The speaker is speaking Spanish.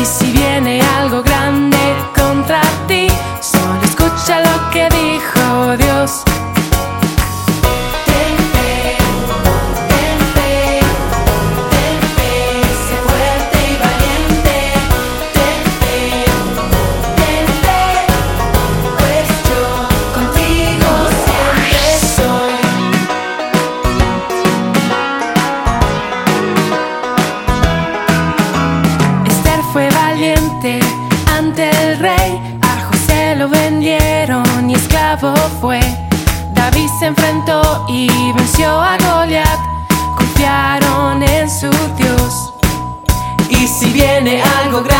Y si viene algo grande, ante el rey. A José lo vendieron y esclavo fue. David se enfrentó y venció a Goliat. Confiaron en su Dios. Y si viene algo grande.